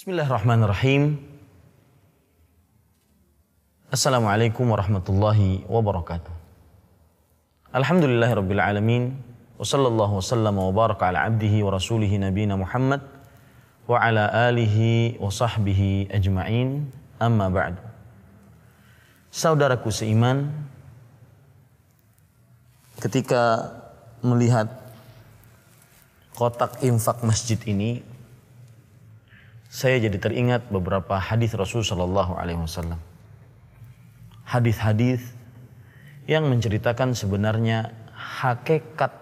Bismillahirrahmanirrahim. Assalamualaikum warahmatullahi wabarakatuh. Alhamdulillahirabbil alamin wa sallallahu wasallam wa baraka ala abdihi wa rasulihi nabiyina Muhammad wa ala alihi wa sahbihi ajma'in. Amma ba'du. Saudaraku seiman, ketika melihat kotak infak masjid ini saya jadi teringat beberapa hadis Rasul Shallallahu Alaihi Wasallam. Hadis-hadis yang menceritakan sebenarnya hakikat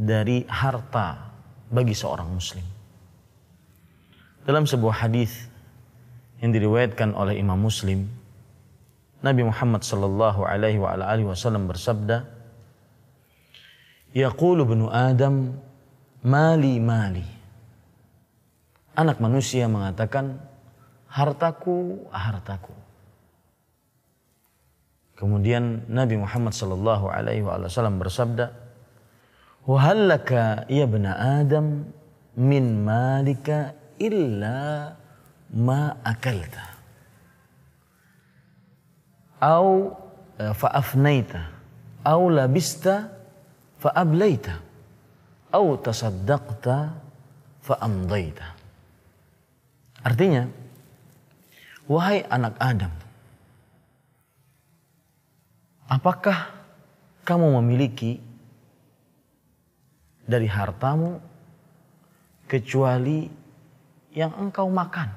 dari harta bagi seorang muslim. Dalam sebuah hadis yang diriwayatkan oleh Imam Muslim, Nabi Muhammad Shallallahu Alaihi Wasallam bersabda, "Yaqulu ibnu Adam, mali mali." Anak manusia mengatakan hartaku hartaku. Kemudian Nabi Muhammad sallallahu alaihi wasallam bersabda wahallaka ya bena Adam min malika illa ma akalta. Au fa'afnaita au labista fa'ablaita au tasaddaqta fa'amdaita Artinya, wahai anak Adam, apakah kamu memiliki dari hartamu kecuali yang engkau makan?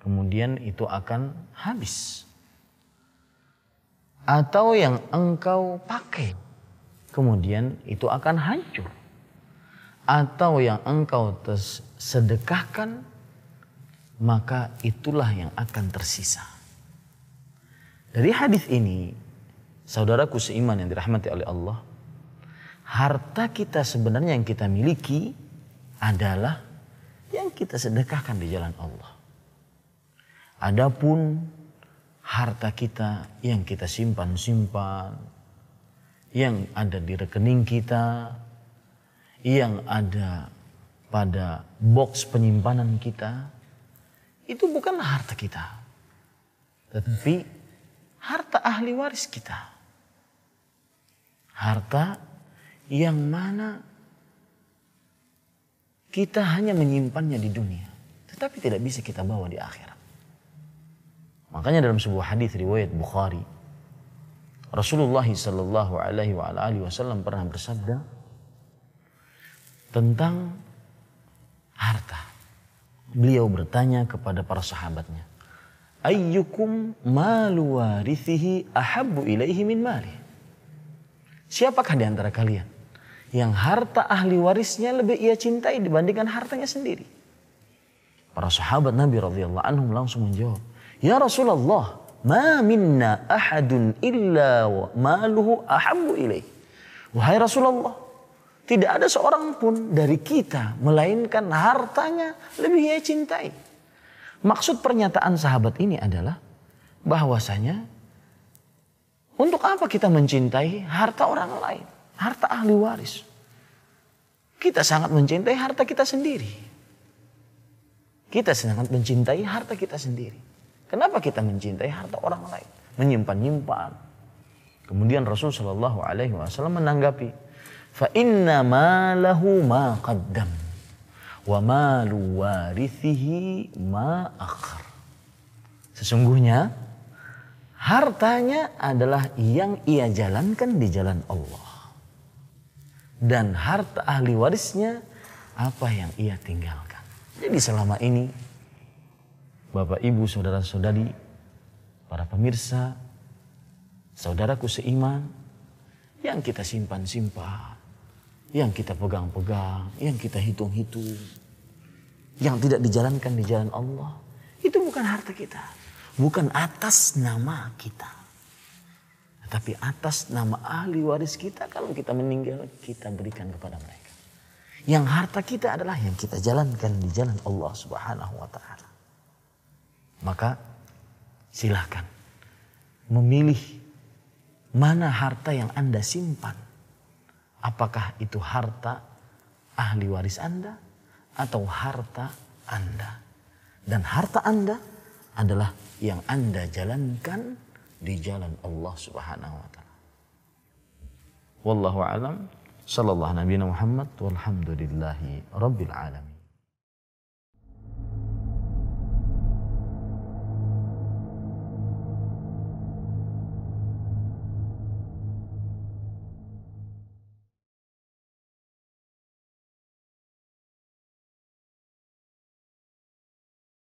Kemudian itu akan habis. Atau yang engkau pakai, kemudian itu akan hancur atau yang engkau sedekahkan, maka itulah yang akan tersisa. Dari hadis ini, saudaraku seiman yang dirahmati oleh Allah, harta kita sebenarnya yang kita miliki adalah yang kita sedekahkan di jalan Allah. Adapun harta kita yang kita simpan-simpan, yang ada di rekening kita, yang ada pada box penyimpanan kita itu bukan harta kita. Tetapi harta ahli waris kita. Harta yang mana kita hanya menyimpannya di dunia. Tetapi tidak bisa kita bawa di akhirat. Makanya dalam sebuah hadis riwayat Bukhari. Rasulullah sallallahu alaihi wasallam pernah bersabda, tentang harta. Beliau bertanya kepada para sahabatnya, Ayyukum malu warithihi ahabbu ilaihi min mali. Siapakah di antara kalian yang harta ahli warisnya lebih ia cintai dibandingkan hartanya sendiri? Para sahabat Nabi radhiyallahu anhum langsung menjawab, "Ya Rasulullah, ma minna ahadun illa maluhu ahabbu ilaihi." Wahai Rasulullah, tidak ada seorang pun dari kita melainkan hartanya lebih ia cintai. Maksud pernyataan sahabat ini adalah bahwasanya untuk apa kita mencintai harta orang lain, harta ahli waris. Kita sangat mencintai harta kita sendiri. Kita sangat mencintai harta kita sendiri. Kenapa kita mencintai harta orang lain? Menyimpan-nyimpan. Kemudian Rasulullah Shallallahu Alaihi Wasallam menanggapi, fa inna malahu ma qaddam wa ma. Sesungguhnya hartanya adalah yang ia jalankan di jalan Allah. Dan harta ahli warisnya apa yang ia tinggalkan. Jadi selama ini Bapak Ibu saudara-saudari para pemirsa saudaraku seiman yang kita simpan-simpan yang kita pegang-pegang, yang kita hitung-hitung, yang tidak dijalankan di jalan Allah, itu bukan harta kita, bukan atas nama kita, tapi atas nama ahli waris kita. Kalau kita meninggal, kita berikan kepada mereka. Yang harta kita adalah yang kita jalankan di jalan Allah Subhanahu wa Ta'ala. Maka silahkan memilih mana harta yang Anda simpan Apakah itu harta ahli waris Anda atau harta Anda. Dan harta Anda adalah yang Anda jalankan di jalan Allah Subhanahu wa taala. Wallahu alam sallallahu nabi Muhammad walhamdulillahi rabbil alamin.